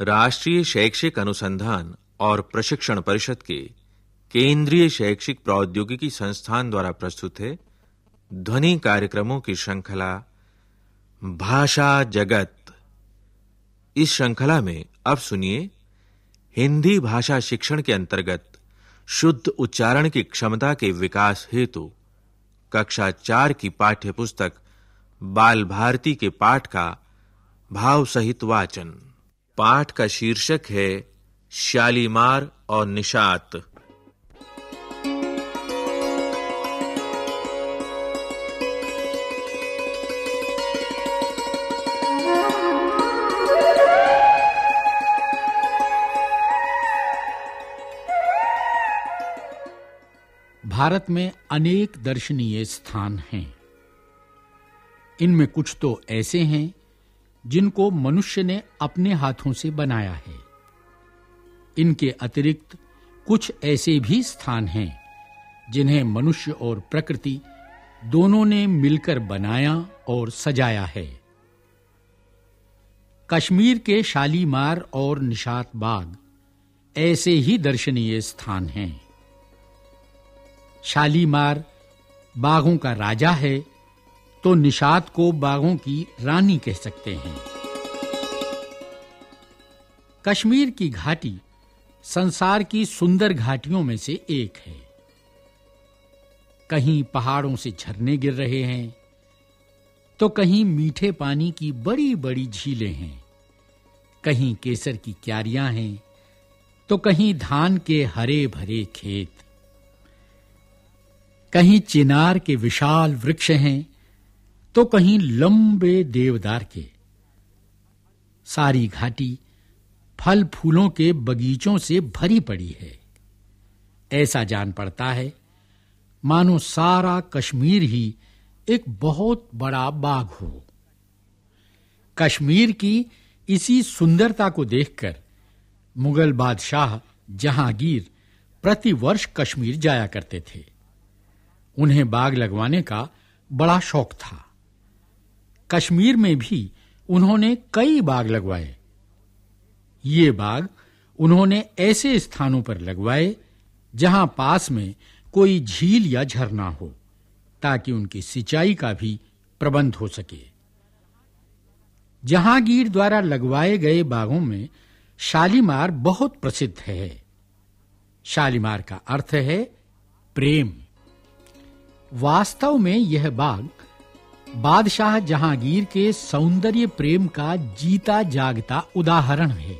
राष्ट्रीय शैक्षिक अनुसंधान और प्रशिक्षण परिषद के केंद्रीय शैक्षिक प्रौद्योगिकी संस्थान द्वारा प्रस्तुत है ध्वनि कार्यक्रमों की श्रृंखला भाषा जगत। इस श्रृंखला में अब सुनिए हिंदी भाषा शिक्षण के अंतर्गत शुद्ध उच्चारण की क्षमता के विकास हेतु कक्षा 4 की पाठ्य पुस्तक बाल भारती के पाठ का भाव सहित वाचन। पाठ का शीर्षक है शालीमार और निशात। भारत में अनेक दर्शनीय स्थान हैं। इनमें कुछ तो ऐसे हैं जिनको मनुष्य ने अपने हाथों से बनाया है। इनके अतिरिक्त कुछ ऐसे भी स्थान हैं, जिन्हें मनुष्य और प्रकृति दोनों ने मिलकर बनाया और सजाया है। कश्मीर के शालीमार और निशात बाग ऐसे ही दर्शनीय स्थान हैं। शालीमार बागों का राजा है तो निषाद को बागों की रानी कह सकते हैं। कश्मीर की घाटी संसार की सुंदर घाटियों में से एक है। कहीं पहाड़ों से झरने गिर रहे हैं तो कहीं मीठे पानी की बड़ी-बड़ी झीलें हैं। कहीं केसर की क्यारियाँ हैं तो कहीं धान के हरे-भरे खेत। कहीं चिनार के विशाल वृक्ष हैं तो कहीं लंबे देवदार के, सारी घाटी फल फूलों के बगीचों से भरी पड़ी है। ऐसा जान पड़ता है, मानो सारा कश्मीर ही एक बहुत बड़ा बाग हो। कश्मीर की इसी सुंदरता को देखकर मुगल बादशाह जहांगीर प्रतिवर्ष कश्मीर जाया करते थे। उन्हें बाग लगवाने का बड़ा शौक था। कश्मीर में भी उन्होंने कई बाग लगवाए। ये बाग उन्होंने ऐसे स्थानों पर लगवाए जहाँ पास में कोई झील या झरना हो, ताकि उनकी सिंचाई का भी प्रबंध हो सके। जहांगीर द्वारा लगवाए गए बागों में शालीमार बहुत प्रसिद्ध है। शालीमार का अर्थ है प्रेम। वास्तव में यह बाग बादशाह जहांगीर के सौंदर्य प्रेम का जीता जागता उदाहरण है।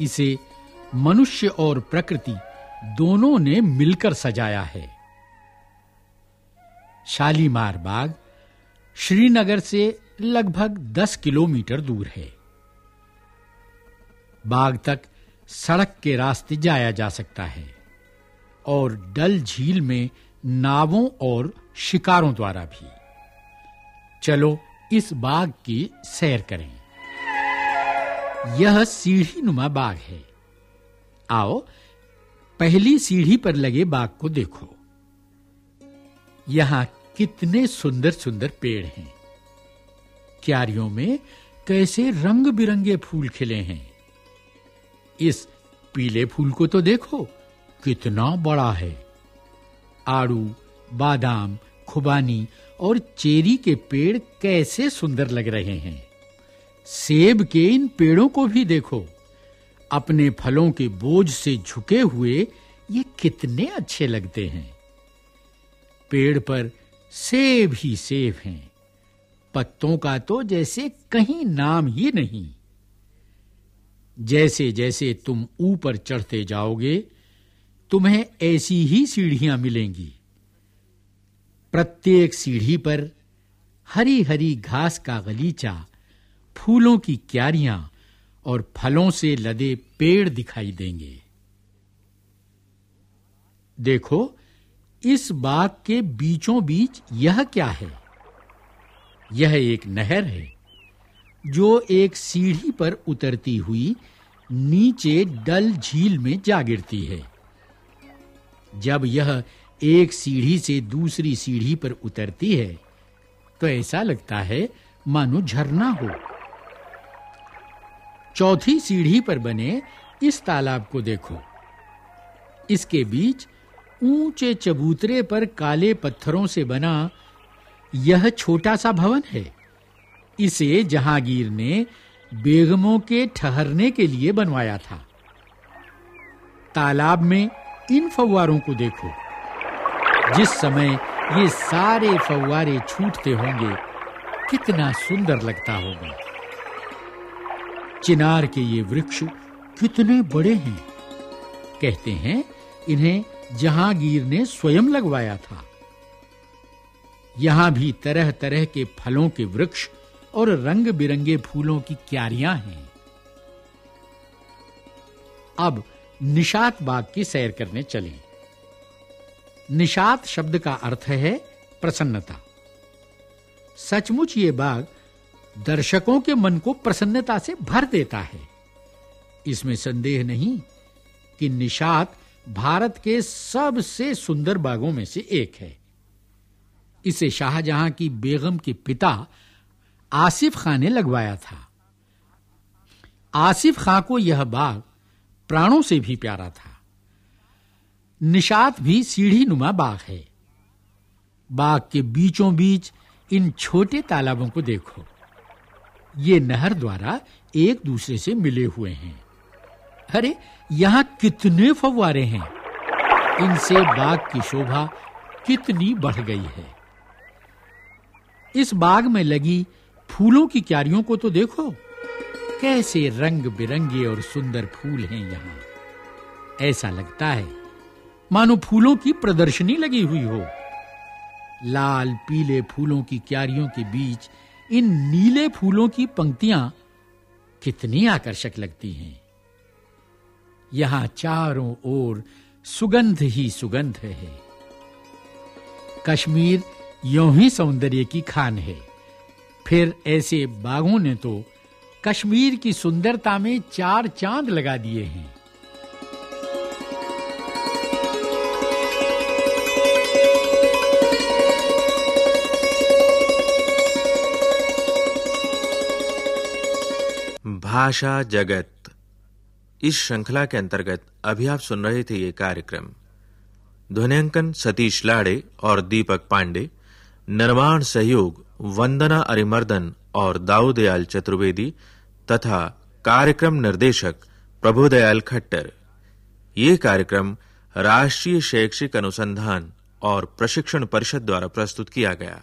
इसे मनुष्य और प्रकृति दोनों ने मिलकर सजाया है। शालीमार बाग, श्रीनगर से लगभग 10 किलोमीटर दूर है। बाग तक सड़क के रास्ते जाया जा सकता है और डल झील में नावों और शिकारों द्वारा भी। चलो इस बाग की सैर करें। यह सीढ़ी नुमा बाग है। आओ, पहली सीढ़ी पर लगे बाग को देखो। यहाँ कितने सुंदर-सुंदर पेड़ हैं। क्यारियों में कैसे रंग-बिरंगे फूल खिले हैं। इस पीले फूल को तो देखो, कितना बड़ा है। आड़ू, बादाम खुबानी और चेरी के पेड़ कैसे सुंदर लग रहे हैं। सेब के इन पेड़ों को भी देखो। अपने फलों के बोझ से झुके हुए ये कितने अच्छे लगते हैं। पेड़ पर सेब ही सेब हैं। पत्तों का तो जैसे कहीं नाम ही नहीं। जैसे जैसे तुम ऊपर चढ़ते जाओगे, तुम्हें ऐसी ही सीढ़ियाँ मिलेंगी। प्रत्येक सीढ़ी पर हरी-हरी घास का गलीचा, फूलों की क्यारियाँ और फलों से लदे पेड़ दिखाई देंगे। देखो, इस बाग के बीचों बीच यह क्या है? यह एक नहर है, जो एक सीढ़ी पर उतरती हुई नीचे डल झील में जा गिरती है। जब यह एक सीढ़ी से दूसरी सीढ़ी पर उतरती है। तो ऐसा लगता है, मानो झरना हो। चौथी सीढ़ी पर बने इस तालाब को देखो। इसके बीच ऊँचे चबूतरे पर काले पत्थरों से बना यह छोटा सा भवन है। इसे जहांगीर ने बेगमों के ठहरने के लिए बनवाया था। तालाब में इन फव्वारों को देखो। जिस समय ये सारे फव्वारे छूटते होंगे, कितना सुंदर लगता होगा। चिनार के ये वृक्ष कितने बड़े हैं। कहते हैं, इन्हें जहांगीर ने स्वयं लगवाया था। यहाँ भी तरह-तरह के फलों के वृक्ष और रंग-बिरंगे फूलों की क्यारियाँ हैं। अब निशात बाग की सैर करने चलें। निशात शब्द का अर्थ है प्रसन्नता। सचमुच ये बाग दर्शकों के मन को प्रसन्नता से भर देता है। इसमें संदेह नहीं कि निषाद भारत के सबसे सुंदर बागों में से एक है। इसे शाहजहां की बेगम के पिता आसिफ खान ने लगवाया था। आसिफ खां को यह बाग प्राणों से भी प्यारा था। निशात भी सीढ़ी नुमा बाग है। बाग के बीचों बीच इन छोटे तालाबों को देखो। ये नहर द्वारा एक दूसरे से मिले हुए हैं। अरे, यहाँ कितने फव्वारे हैं। इनसे बाग की शोभा कितनी बढ़ गई है। इस बाग में लगी फूलों की क्यारियों को तो देखो। कैसे रंग बिरंगे और सुंदर फूल हैं यहाँ। ऐसा लगता है मानो फूलों की प्रदर्शनी लगी हुई हो। लाल, पीले फूलों की क्यारियों के बीच इन नीले फूलों की पंक्तियाँ कितनी आकर्षक लगती हैं। यहाँ चारों ओर सुगंध ही सुगंध है। कश्मीर यों ही सौंदर्य की खान है। फिर ऐसे बागों ने तो कश्मीर की सुंदरता में चार चाँद लगा दिए हैं। भाषा जगत। इस श्रृंखला के अंतर्गत अभी आप सुन रहे थे ये कार्यक्रम। ध्वनियांकन सतीश लाड़े और दीपक पांडे, निर्माण सहयोग वंदना अरिमर्दन और दाऊदयाल चतुर्वेदी तथा कार्यक्रम निर्देशक प्रभुदयाल खट्टर। ये कार्यक्रम राष्ट्रीय शैक्षिक अनुसंधान और प्रशिक्षण परिषद द्वारा प्रस्तुत किया गया।